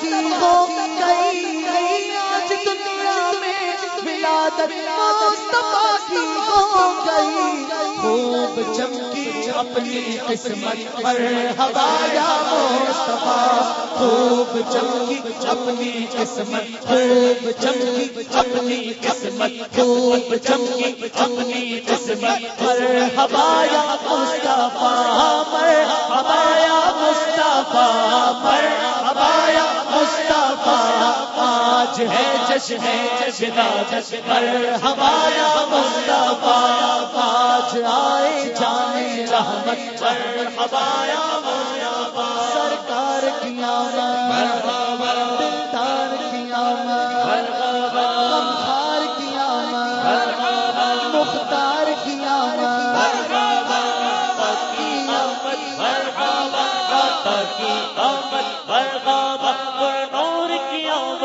کی ہو گئی آج دنیا میں ولادت مصطفیٰ کی ہو گئی۔ خوب چمکی اپنی قسمت پر ہوایا مصطفیٰ۔ خوب چمکی اپنی قسمت، خوب چمکی اپنی قسمت۔ خوب چمکی اپنی قسمت پر ہوایا مصطفیٰ۔ آج ہے جشن جشن جشن ہمارا مصطفیٰ آج آئے جانے رحمت پر۔ ہمارا مصطفیٰ سرکار کی آمد۔ دلدار کی آمد۔ غمخار کی آمد۔ مختار کی آمد۔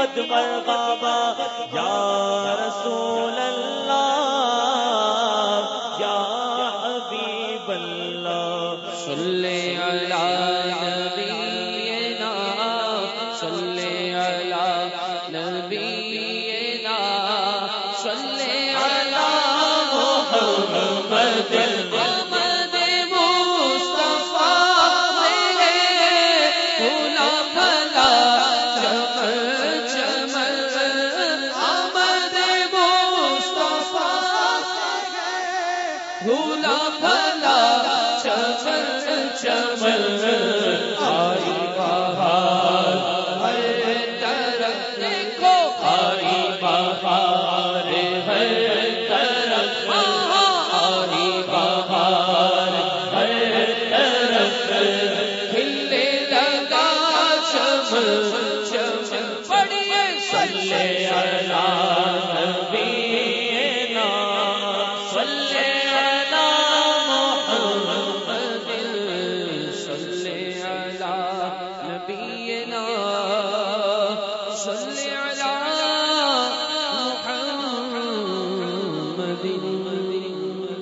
مرغابا. یا رسول اللہ، یا حبیب اللہ. صلی علی نبینا صلی علی نبینا صلی علی محمد. بھولا بھلا چمن چمن، آئی بہار۔ ہر طرف دیکھو، آئی بہار۔ ہر طرف آئی بہار۔ ہر طرف کھلنے لگا چمن چمن۔ پڑھیے صلی اللہ نبینا صلی علی